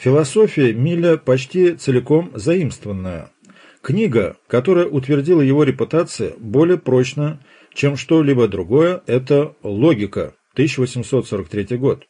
Философия Милля почти целиком заимствованная. Книга, которая утвердила его репутацию более прочно, чем что-либо другое, это «Логика», 1843 год.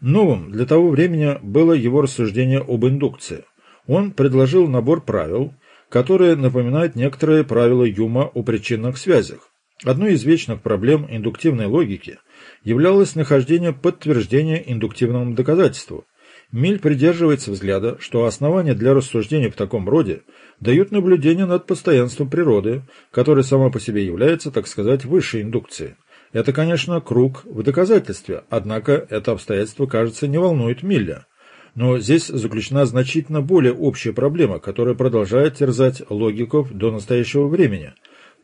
Новым для того времени было его рассуждение об индукции. Он предложил набор правил, которые напоминают некоторые правила Юма о причинных связях. Одной из вечных проблем индуктивной логики являлось нахождение подтверждения индуктивному доказательству. Миль придерживается взгляда, что основания для рассуждений в таком роде дают наблюдение над постоянством природы, которая сама по себе является, так сказать, высшей индукцией. Это, конечно, круг в доказательстве, однако это обстоятельство, кажется, не волнует Милля. Но здесь заключена значительно более общая проблема, которая продолжает терзать логиков до настоящего времени.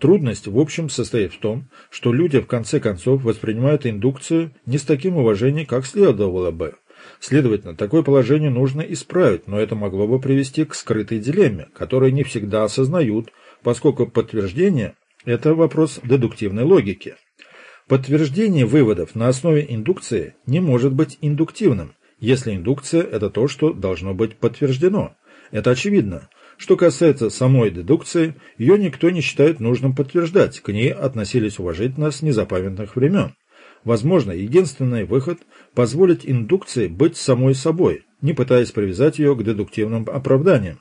Трудность, в общем, состоит в том, что люди в конце концов воспринимают индукцию не с таким уважением, как следовало бы. Следовательно, такое положение нужно исправить, но это могло бы привести к скрытой дилемме, которую не всегда осознают, поскольку подтверждение – это вопрос дедуктивной логики. Подтверждение выводов на основе индукции не может быть индуктивным, если индукция – это то, что должно быть подтверждено. Это очевидно. Что касается самой дедукции, ее никто не считает нужным подтверждать, к ней относились уважительно с незапамятных времен. Возможно, единственный выход – позволить индукции быть самой собой, не пытаясь привязать ее к дедуктивным оправданиям.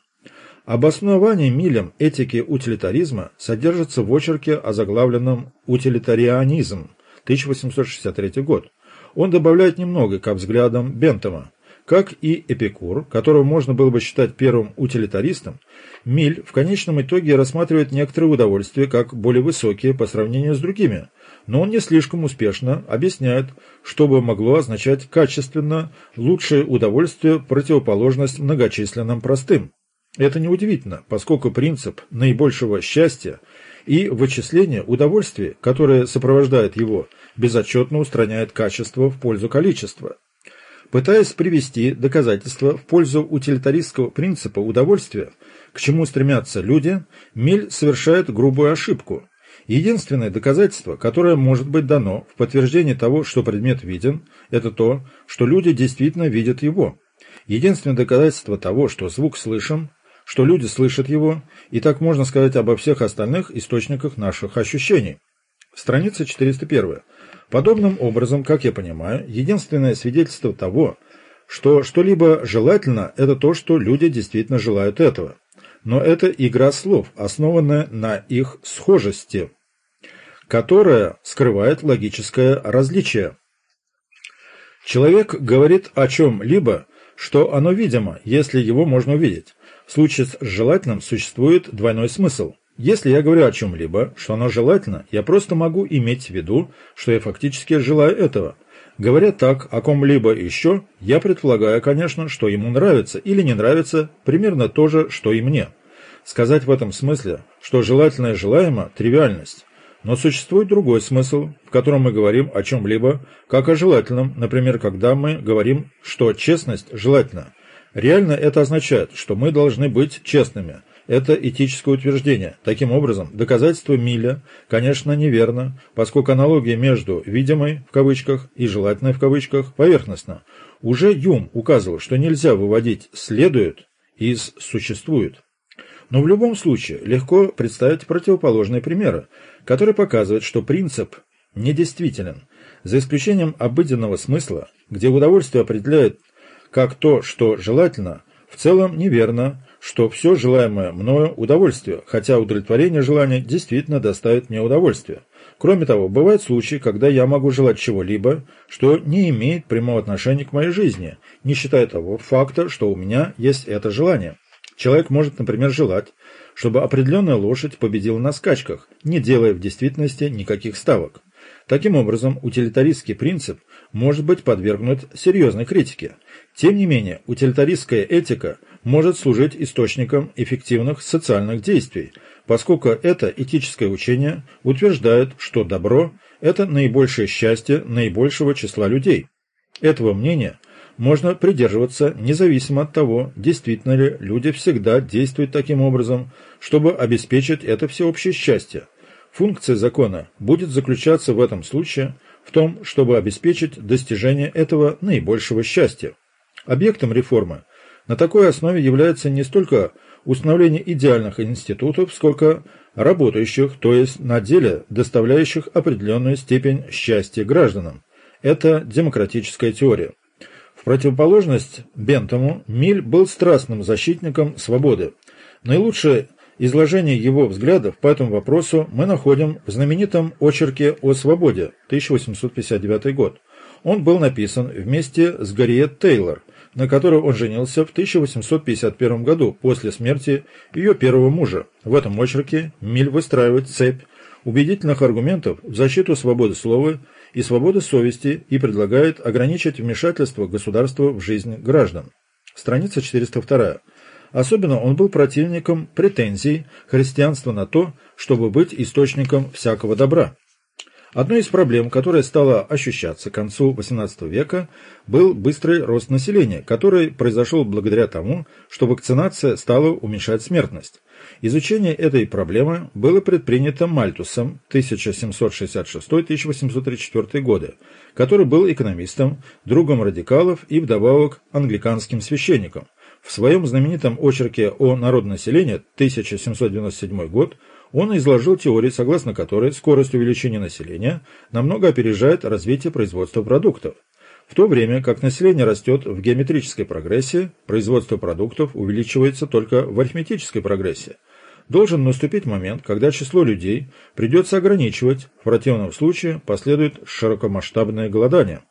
Обоснование Милем этики утилитаризма содержится в очерке о заглавленном «Утилитарианизм», 1863 год. Он добавляет немного к взглядам Бентома. Как и Эпикур, которого можно было бы считать первым утилитаристом, Миль в конечном итоге рассматривает некоторые удовольствия как более высокие по сравнению с другими, но он не слишком успешно объясняет, что бы могло означать качественно лучшее удовольствие противоположность многочисленным простым. Это неудивительно, поскольку принцип наибольшего счастья и вычисление удовольствия, которое сопровождает его, безотчетно устраняет качество в пользу количества. Пытаясь привести доказательства в пользу утилитаристского принципа удовольствия, к чему стремятся люди, Миль совершает грубую ошибку. Единственное доказательство, которое может быть дано в подтверждении того, что предмет виден, это то, что люди действительно видят его. Единственное доказательство того, что звук слышен, что люди слышат его, и так можно сказать обо всех остальных источниках наших ощущений. Страница 401. Подобным образом, как я понимаю, единственное свидетельство того, что что-либо желательно, это то, что люди действительно желают этого. Но это игра слов, основанная на их схожести, которая скрывает логическое различие. Человек говорит о чем-либо, что оно видимо, если его можно увидеть. В случае с желательным существует двойной смысл. Если я говорю о чем-либо, что оно желательно, я просто могу иметь в виду, что я фактически желаю этого. Говоря так о ком-либо еще, я предполагаю, конечно, что ему нравится или не нравится примерно то же, что и мне. Сказать в этом смысле, что желательное желаемо – тривиальность. Но существует другой смысл, в котором мы говорим о чем-либо, как о желательном, например, когда мы говорим, что честность желательна. Реально это означает, что мы должны быть честными – это этическое утверждение. Таким образом, доказательство Милля, конечно, неверно, поскольку аналогия между «видимой» в кавычках и «желательной» в кавычках поверхностна. Уже Юм указывал, что нельзя выводить «следует» из «существует». Но в любом случае легко представить противоположные примеры, которые показывают, что принцип недействителен, за исключением обыденного смысла, где удовольствие определяет как то, что желательно, в целом неверно, что все желаемое мною удовольствие, хотя удовлетворение желания действительно доставит мне удовольствие. Кроме того, бывают случаи, когда я могу желать чего-либо, что не имеет прямого отношения к моей жизни, не считая того факта, что у меня есть это желание. Человек может, например, желать, чтобы определенная лошадь победила на скачках, не делая в действительности никаких ставок. Таким образом, утилитаристский принцип может быть подвергнут серьезной критике. Тем не менее, утилитаристская этика может служить источником эффективных социальных действий, поскольку это этическое учение утверждает, что добро – это наибольшее счастье наибольшего числа людей. Этого мнения можно придерживаться независимо от того, действительно ли люди всегда действуют таким образом, чтобы обеспечить это всеобщее счастье. Функция закона будет заключаться в этом случае в том, чтобы обеспечить достижение этого наибольшего счастья. Объектом реформы На такой основе является не столько установление идеальных институтов, сколько работающих, то есть на деле доставляющих определенную степень счастья гражданам. Это демократическая теория. Противоположность Бентому, Миль был страстным защитником свободы. Наилучшее изложение его взглядов по этому вопросу мы находим в знаменитом очерке о свободе 1859 год. Он был написан вместе с Гарриет Тейлор, на которой он женился в 1851 году после смерти ее первого мужа. В этом очерке Миль выстраивает цепь убедительных аргументов в защиту свободы слова и свободы совести и предлагает ограничить вмешательство государства в жизнь граждан. Страница 402. Особенно он был противником претензий христианства на то, чтобы быть источником всякого добра. Одной из проблем, которая стала ощущаться к концу XVIII века, был быстрый рост населения, который произошел благодаря тому, что вакцинация стала уменьшать смертность. Изучение этой проблемы было предпринято Мальтусом 1766-1834 годы, который был экономистом, другом радикалов и вдобавок англиканским священником. В своем знаменитом очерке о народонаселении 1797 год он изложил теорию, согласно которой скорость увеличения населения намного опережает развитие производства продуктов. В то время как население растет в геометрической прогрессии, производство продуктов увеличивается только в арифметической прогрессии. Должен наступить момент, когда число людей придется ограничивать, в противном случае последует широкомасштабное голодание.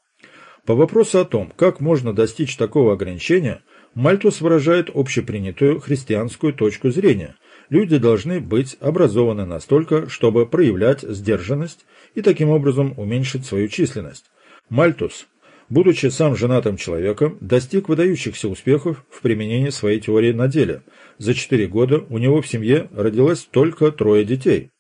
По вопросу о том, как можно достичь такого ограничения, Мальтус выражает общепринятую христианскую точку зрения – люди должны быть образованы настолько, чтобы проявлять сдержанность и таким образом уменьшить свою численность. Мальтус, будучи сам женатым человеком, достиг выдающихся успехов в применении своей теории на деле. За четыре года у него в семье родилось только трое детей.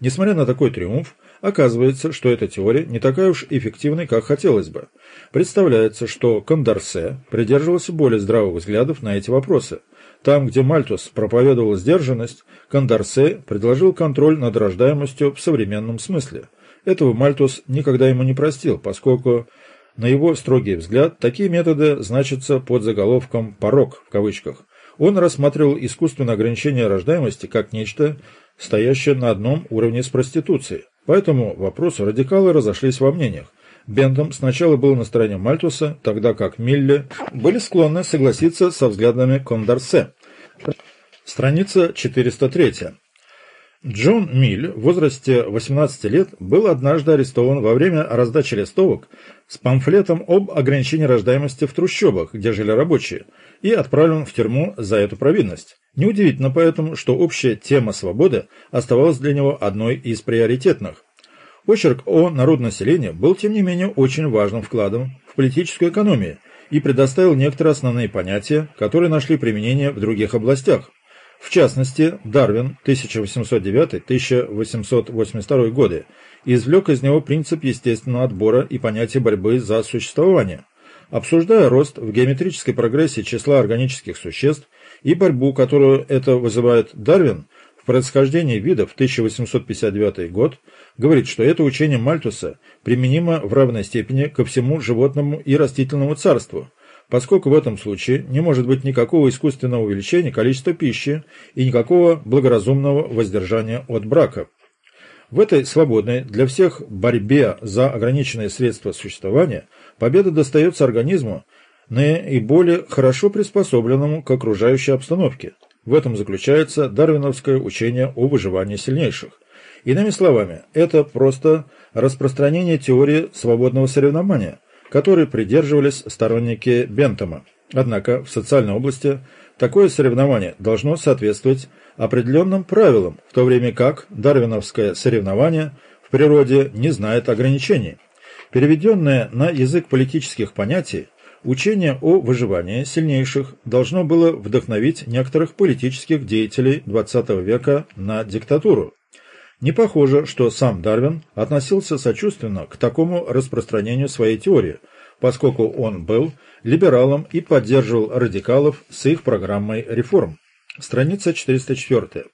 Несмотря на такой триумф, оказывается, что эта теория не такая уж эффективной, как хотелось бы. Представляется, что Кондорсе придерживался более здравых взглядов на эти вопросы – там, где Мальтус проповедовал сдержанность, Кондорсе предложил контроль над рождаемостью в современном смысле. Этого Мальтус никогда ему не простил, поскольку, на его строгий взгляд, такие методы значатся под заголовком «порог» в кавычках. Он рассматривал искусственное ограничение рождаемости как нечто, стоящее на одном уровне с проституцией. По этому вопросу радикалы разошлись во мнениях. Бендом сначала был на стороне Мальтуса, тогда как Милле были склонны согласиться со взглядами Кондорсе. Страница 403. Джон Миль в возрасте 18 лет был однажды арестован во время раздачи листовок с памфлетом об ограничении рождаемости в трущобах, где жили рабочие, и отправлен в тюрьму за эту провинность. Неудивительно поэтому, что общая тема свободы оставалась для него одной из приоритетных. Очерк о народонаселении был, тем не менее, очень важным вкладом в политическую экономию и предоставил некоторые основные понятия, которые нашли применение в других областях. В частности, Дарвин 1809-1882 годы извлек из него принцип естественного отбора и понятие борьбы за существование. Обсуждая рост в геометрической прогрессии числа органических существ и борьбу, которую это вызывает Дарвин, происхождении видов 1859 год говорит, что это учение Мальтуса применимо в равной степени ко всему животному и растительному царству, поскольку в этом случае не может быть никакого искусственного увеличения количества пищи и никакого благоразумного воздержания от брака. В этой свободной для всех борьбе за ограниченные средства существования победа достается организму, наиболее хорошо приспособленному к окружающей обстановке – в этом заключается дарвиновское учение о выживании сильнейших. Иными словами, это просто распространение теории свободного соревнования, которой придерживались сторонники Бентома. Однако в социальной области такое соревнование должно соответствовать определенным правилам, в то время как дарвиновское соревнование в природе не знает ограничений. Переведенное на язык политических понятий, Учение о выживании сильнейших должно было вдохновить некоторых политических деятелей XX века на диктатуру. Не похоже, что сам Дарвин относился сочувственно к такому распространению своей теории, поскольку он был либералом и поддерживал радикалов с их программой реформ. Страница 404.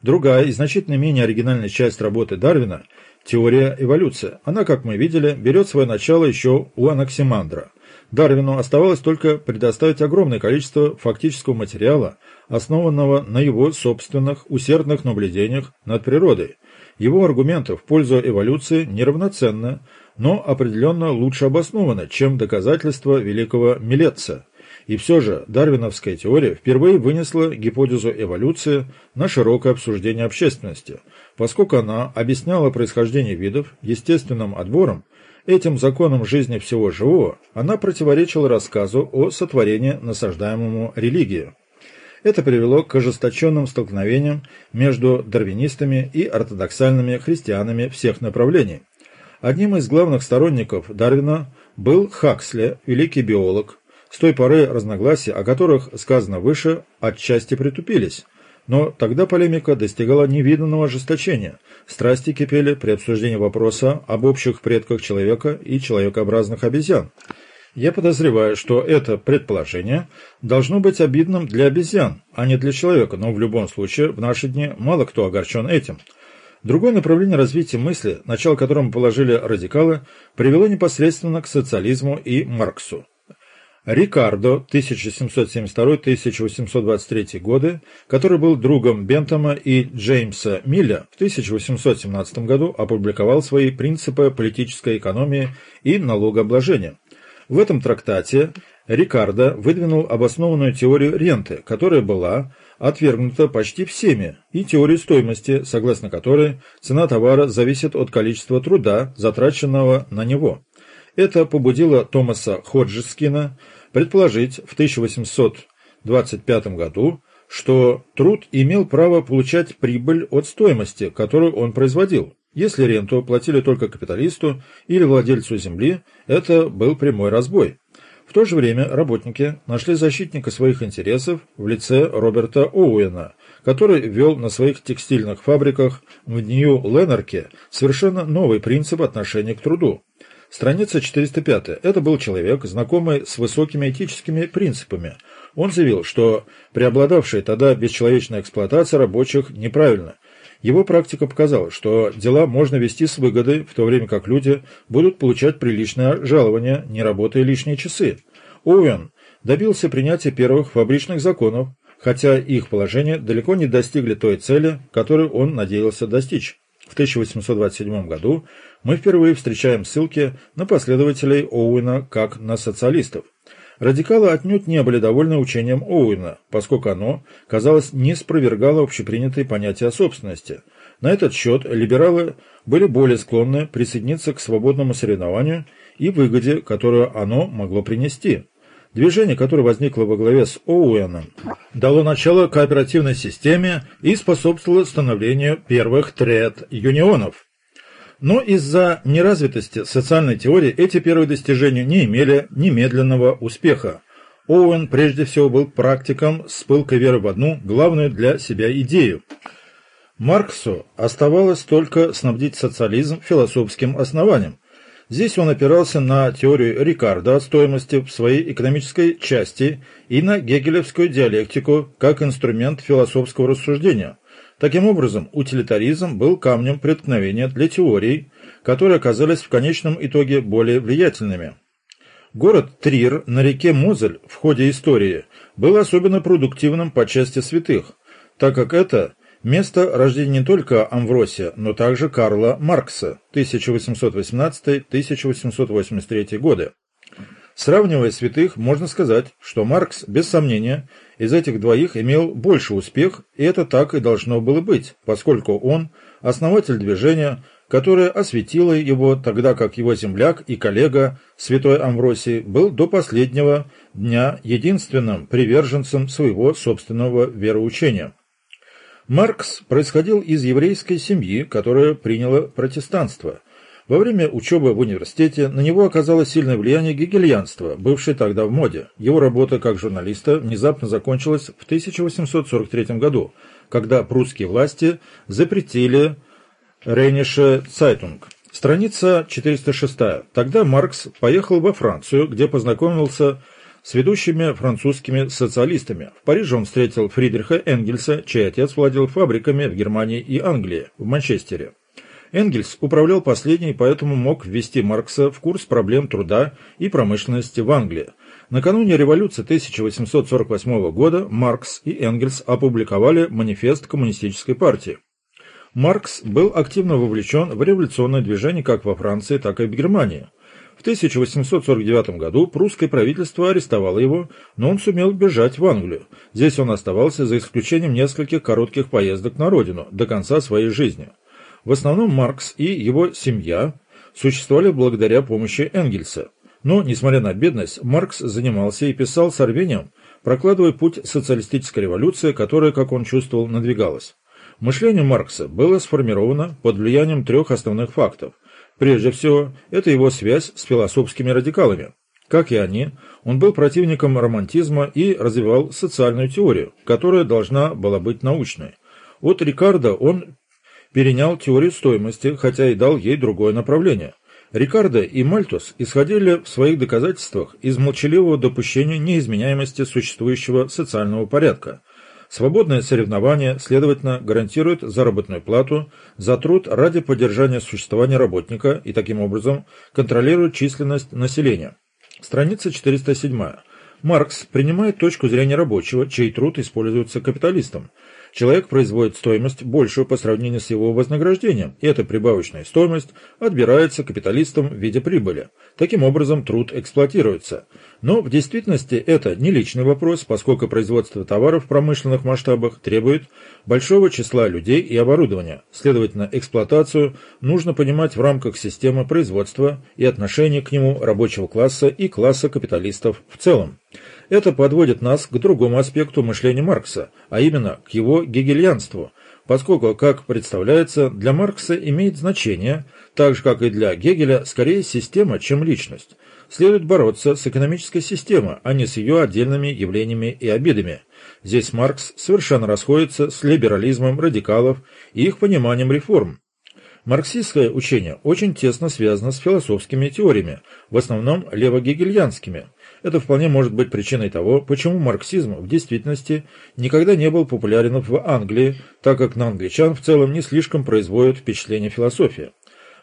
Другая и значительно менее оригинальная часть работы Дарвина – теория эволюции. Она, как мы видели, берет свое начало еще у Анаксимандра – Дарвину оставалось только предоставить огромное количество фактического материала, основанного на его собственных усердных наблюдениях над природой. Его аргументы в пользу эволюции неравноценны, но определенно лучше обоснованы, чем доказательства великого Милетца. И все же дарвиновская теория впервые вынесла гипотезу эволюции на широкое обсуждение общественности, поскольку она объясняла происхождение видов естественным отбором, этим законом жизни всего живого, она противоречила рассказу о сотворении насаждаемому религии. Это привело к ожесточенным столкновениям между дарвинистами и ортодоксальными христианами всех направлений. Одним из главных сторонников Дарвина был Хаксли, великий биолог. С той поры разногласия, о которых сказано выше, отчасти притупились. Но тогда полемика достигала невиданного ожесточения. Страсти кипели при обсуждении вопроса об общих предках человека и человекообразных обезьян. Я подозреваю, что это предположение должно быть обидным для обезьян, а не для человека, но в любом случае в наши дни мало кто огорчен этим – Другое направление развития мысли, начало которому положили радикалы, привело непосредственно к социализму и Марксу. Рикардо, 1772-1823 годы, который был другом Бентома и Джеймса Милля, в 1817 году опубликовал свои принципы политической экономии и налогообложения. В этом трактате Рикардо выдвинул обоснованную теорию ренты, которая была отвергнута почти всеми, и теорию стоимости, согласно которой цена товара зависит от количества труда, затраченного на него. Это побудило Томаса Ходжескина предположить в 1825 году, что труд имел право получать прибыль от стоимости, которую он производил. Если ренту платили только капиталисту или владельцу земли, это был прямой разбой. В то же время работники нашли защитника своих интересов в лице Роберта Оуэна, который ввел на своих текстильных фабриках в Нью-Ленарке совершенно новый принцип отношения к труду. Страница 405. Это был человек, знакомый с высокими этическими принципами. Он заявил, что преобладавшая тогда бесчеловечная эксплуатация рабочих неправильна, его практика показала, что дела можно вести с выгодой, в то время как люди будут получать приличное жалование, не работая лишние часы. Оуэн добился принятия первых фабричных законов, хотя их положения далеко не достигли той цели, которую он надеялся достичь. В 1827 году мы впервые встречаем ссылки на последователей Оуэна как на социалистов. Радикалы отнюдь не были довольны учением Оуэна, поскольку оно, казалось, не спровергало общепринятые понятия собственности. На этот счет либералы были более склонны присоединиться к свободному соревнованию и выгоде, которую оно могло принести. Движение, которое возникло во главе с Оуэном, дало начало кооперативной системе и способствовало становлению первых тред-юнионов. Но из-за неразвитости социальной теории эти первые достижения не имели немедленного успеха. Оуэн прежде всего был практиком с пылкой веры в одну, главную для себя идею. Марксу оставалось только снабдить социализм философским основанием. Здесь он опирался на теорию Рикардо о стоимости в своей экономической части и на гегелевскую диалектику как инструмент философского рассуждения. Таким образом, утилитаризм был камнем преткновения для теорий, которые оказались в конечном итоге более влиятельными. Город Трир на реке Мозель в ходе истории был особенно продуктивным по части святых, так как это место рождения не только Амвросия, но также Карла Маркса 1818-1883 годы. Сравнивая святых, можно сказать, что Маркс, без сомнения, из этих двоих имел больше успех, и это так и должно было быть, поскольку он – основатель движения, которое осветило его, тогда как его земляк и коллега, святой Амвросий, был до последнего дня единственным приверженцем своего собственного вероучения. Маркс происходил из еврейской семьи, которая приняла протестанство – во время учебы в университете на него оказало сильное влияние гегельянства, бывшее тогда в моде. Его работа как журналиста внезапно закончилась в 1843 году, когда прусские власти запретили Рейнише Цайтунг. Страница 406. Тогда Маркс поехал во Францию, где познакомился с ведущими французскими социалистами. В Париже он встретил Фридриха Энгельса, чей отец владел фабриками в Германии и Англии, в Манчестере. Энгельс управлял последней, поэтому мог ввести Маркса в курс проблем труда и промышленности в Англии. Накануне революции 1848 года Маркс и Энгельс опубликовали манифест Коммунистической партии. Маркс был активно вовлечен в революционное движение как во Франции, так и в Германии. В 1849 году прусское правительство арестовало его, но он сумел бежать в Англию. Здесь он оставался за исключением нескольких коротких поездок на родину до конца своей жизни. В основном Маркс и его семья существовали благодаря помощи Энгельса. Но, несмотря на бедность, Маркс занимался и писал с рвением, прокладывая путь социалистической революции, которая, как он чувствовал, надвигалась. Мышление Маркса было сформировано под влиянием трех основных фактов. Прежде всего, это его связь с философскими радикалами. Как и они, он был противником романтизма и развивал социальную теорию, которая должна была быть научной. От Рикардо он перенял теорию стоимости, хотя и дал ей другое направление. Рикардо и Мальтус исходили в своих доказательствах из молчаливого допущения неизменяемости существующего социального порядка. Свободное соревнование, следовательно, гарантирует заработную плату за труд ради поддержания существования работника и таким образом контролирует численность населения. Страница 407. Маркс принимает точку зрения рабочего, чей труд используется капиталистом. Человек производит стоимость большую по сравнению с его вознаграждением, и эта прибавочная стоимость отбирается капиталистам в виде прибыли. Таким образом, труд эксплуатируется. Но в действительности это не личный вопрос, поскольку производство товаров в промышленных масштабах требует большого числа людей и оборудования. Следовательно, эксплуатацию нужно понимать в рамках системы производства и отношения к нему рабочего класса и класса капиталистов в целом. Это подводит нас к другому аспекту мышления Маркса, а именно к его гегельянству, поскольку, как представляется, для Маркса имеет значение, так же как и для Гегеля, скорее система, чем личность. Следует бороться с экономической системой, а не с ее отдельными явлениями и обидами. Здесь Маркс совершенно расходится с либерализмом радикалов и их пониманием реформ. Марксистское учение очень тесно связано с философскими теориями, в основном левогегельянскими – это вполне может быть причиной того, почему марксизм в действительности никогда не был популярен в Англии, так как на англичан в целом не слишком производит впечатление философия.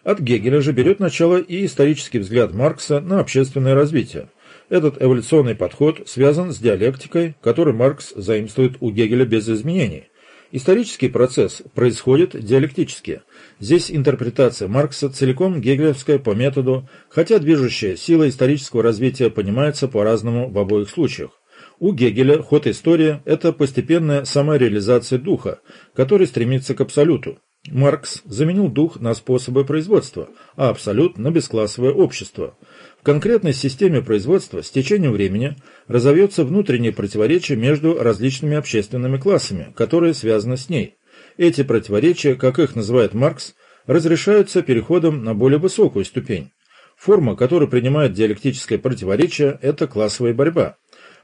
От Гегеля же берет начало и исторический взгляд Маркса на общественное развитие. Этот эволюционный подход связан с диалектикой, который Маркс заимствует у Гегеля без изменений. Исторический процесс происходит диалектически. Здесь интерпретация Маркса целиком гегелевская по методу, хотя движущая сила исторического развития понимается по-разному в обоих случаях. У Гегеля ход истории – это постепенная самореализация духа, который стремится к абсолюту. Маркс заменил дух на способы производства, а абсолют – на бесклассовое общество – в конкретной системе производства с течением времени разовьется внутреннее противоречие между различными общественными классами, которые связаны с ней. Эти противоречия, как их называет Маркс, разрешаются переходом на более высокую ступень. Форма, которую принимает диалектическое противоречие, это классовая борьба.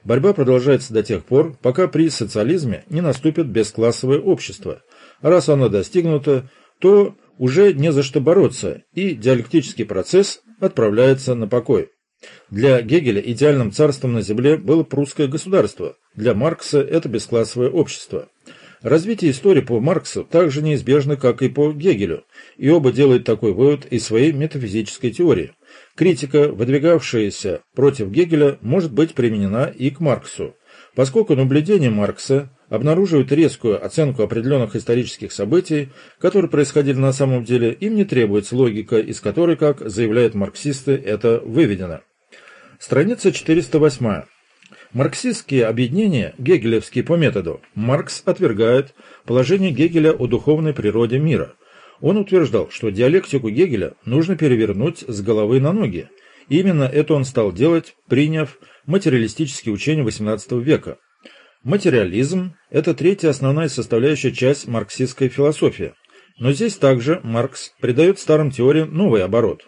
Борьба продолжается до тех пор, пока при социализме не наступит бесклассовое общество. Раз оно достигнуто, то уже не за что бороться, и диалектический процесс отправляется на покой. Для Гегеля идеальным царством на земле было прусское государство, для Маркса это бесклассовое общество. Развитие истории по Марксу так же неизбежно, как и по Гегелю, и оба делают такой вывод из своей метафизической теории. Критика, выдвигавшаяся против Гегеля, может быть применена и к Марксу, поскольку наблюдения Маркса обнаруживают резкую оценку определенных исторических событий, которые происходили на самом деле, им не требуется логика, из которой, как заявляют марксисты, это выведено. Страница 408. Марксистские объединения, гегелевские по методу, Маркс отвергает положение Гегеля о духовной природе мира. Он утверждал, что диалектику Гегеля нужно перевернуть с головы на ноги. Именно это он стал делать, приняв материалистические учения XVIII века. Материализм – это третья основная составляющая часть марксистской философии. Но здесь также Маркс придает старым теориям новый оборот.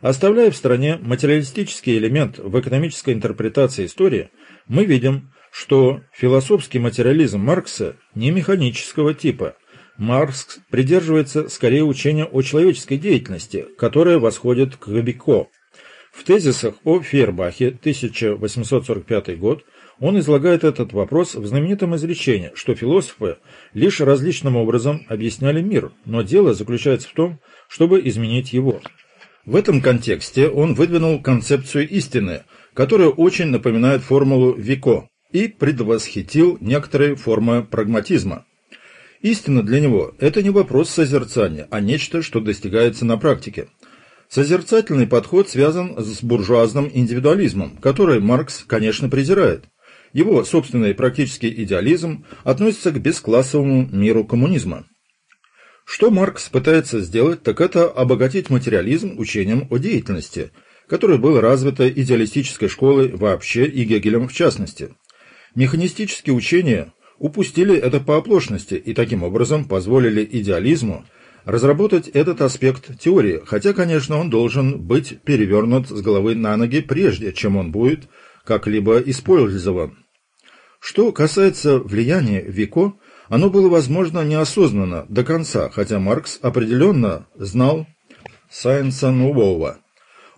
Оставляя в стороне материалистический элемент в экономической интерпретации истории, мы видим, что философский материализм Маркса не механического типа. Маркс придерживается скорее учения о человеческой деятельности, которая восходит к Габико. В тезисах о Фейербахе 1845 год он излагает этот вопрос в знаменитом изречении, что философы лишь различным образом объясняли мир, но дело заключается в том, чтобы изменить его. В этом контексте он выдвинул концепцию истины, которая очень напоминает формулу Вико, и предвосхитил некоторые формы прагматизма. Истина для него – это не вопрос созерцания, а нечто, что достигается на практике. Созерцательный подход связан с буржуазным индивидуализмом, который Маркс, конечно, презирает. Его собственный практический идеализм относится к бесклассовому миру коммунизма. Что Маркс пытается сделать, так это обогатить материализм учением о деятельности, которое было развито идеалистической школой вообще и Гегелем в частности. Механистические учения упустили это по оплошности и таким образом позволили идеализму разработать этот аспект теории, хотя, конечно, он должен быть перевернут с головы на ноги прежде, чем он будет как-либо использован. Что касается влияния Вико, оно было, возможно, неосознанно до конца, хотя Маркс определенно знал Сайенса Нового.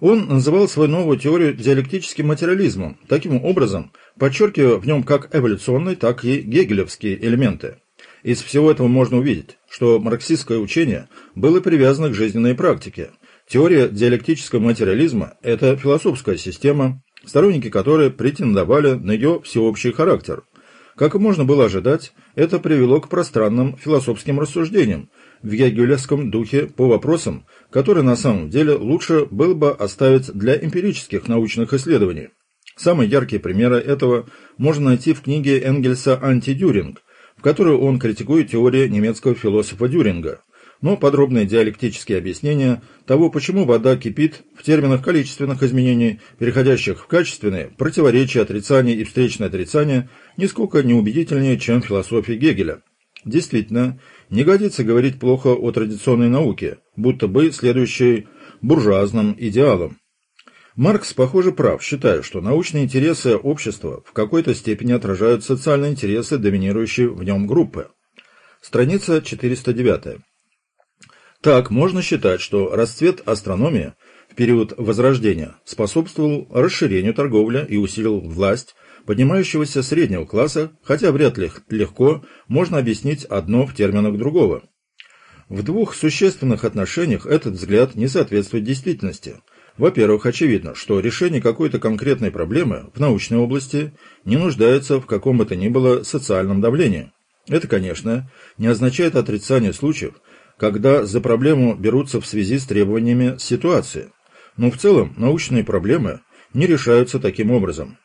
Он называл свою новую теорию диалектическим материализмом, таким образом подчеркивая в нем как эволюционные, так и гегелевские элементы. Из всего этого можно увидеть, что марксистское учение было привязано к жизненной практике. Теория диалектического материализма – это философская система, сторонники которой претендовали на ее всеобщий характер. Как и можно было ожидать, это привело к пространным философским рассуждениям в гегелевском духе по вопросам, которые на самом деле лучше было бы оставить для эмпирических научных исследований. Самые яркие примеры этого можно найти в книге Энгельса «Антидюринг», в которой он критикует теорию немецкого философа Дюринга но подробные диалектические объяснения того, почему вода кипит в терминах количественных изменений, переходящих в качественные, противоречия, отрицания и встречное отрицание, нисколько не убедительнее, чем философия Гегеля. Действительно, не годится говорить плохо о традиционной науке, будто бы следующей буржуазным идеалам. Маркс, похоже, прав, считая, что научные интересы общества в какой-то степени отражают социальные интересы доминирующей в нем группы. Страница 409. Так, можно считать, что расцвет астрономии в период Возрождения способствовал расширению торговли и усилил власть поднимающегося среднего класса, хотя вряд ли легко можно объяснить одно в терминах другого. В двух существенных отношениях этот взгляд не соответствует действительности. Во-первых, очевидно, что решение какой-то конкретной проблемы в научной области не нуждается в каком бы то ни было социальном давлении. Это, конечно, не означает отрицание случаев, когда за проблему берутся в связи с требованиями ситуации. Но в целом научные проблемы не решаются таким образом.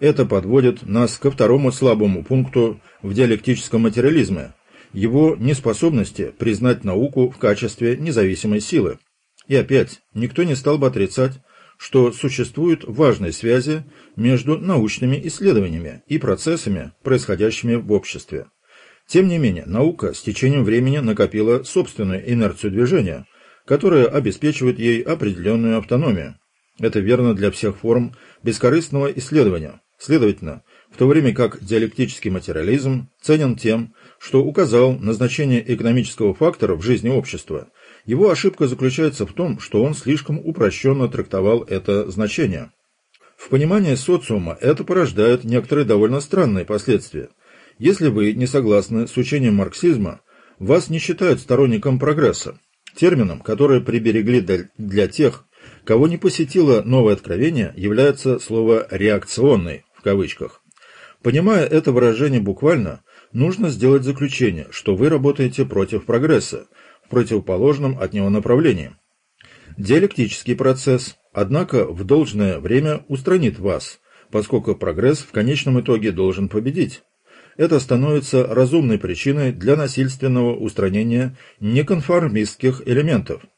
Это подводит нас ко второму слабому пункту в диалектическом материализме – его неспособности признать науку в качестве независимой силы. И опять, никто не стал бы отрицать, что существуют важные связи между научными исследованиями и процессами, происходящими в обществе. Тем не менее, наука с течением времени накопила собственную инерцию движения, которая обеспечивает ей определенную автономию. Это верно для всех форм бескорыстного исследования. Следовательно, в то время как диалектический материализм ценен тем, что указал на значение экономического фактора в жизни общества, его ошибка заключается в том, что он слишком упрощенно трактовал это значение. В понимании социума это порождает некоторые довольно странные последствия – если вы не согласны с учением марксизма, вас не считают сторонником прогресса, термином, который приберегли для тех, кого не посетило новое откровение, является слово «реакционный» в кавычках. Понимая это выражение буквально, нужно сделать заключение, что вы работаете против прогресса, в противоположном от него направлении. Диалектический процесс, однако, в должное время устранит вас, поскольку прогресс в конечном итоге должен победить это становится разумной причиной для насильственного устранения неконформистских элементов –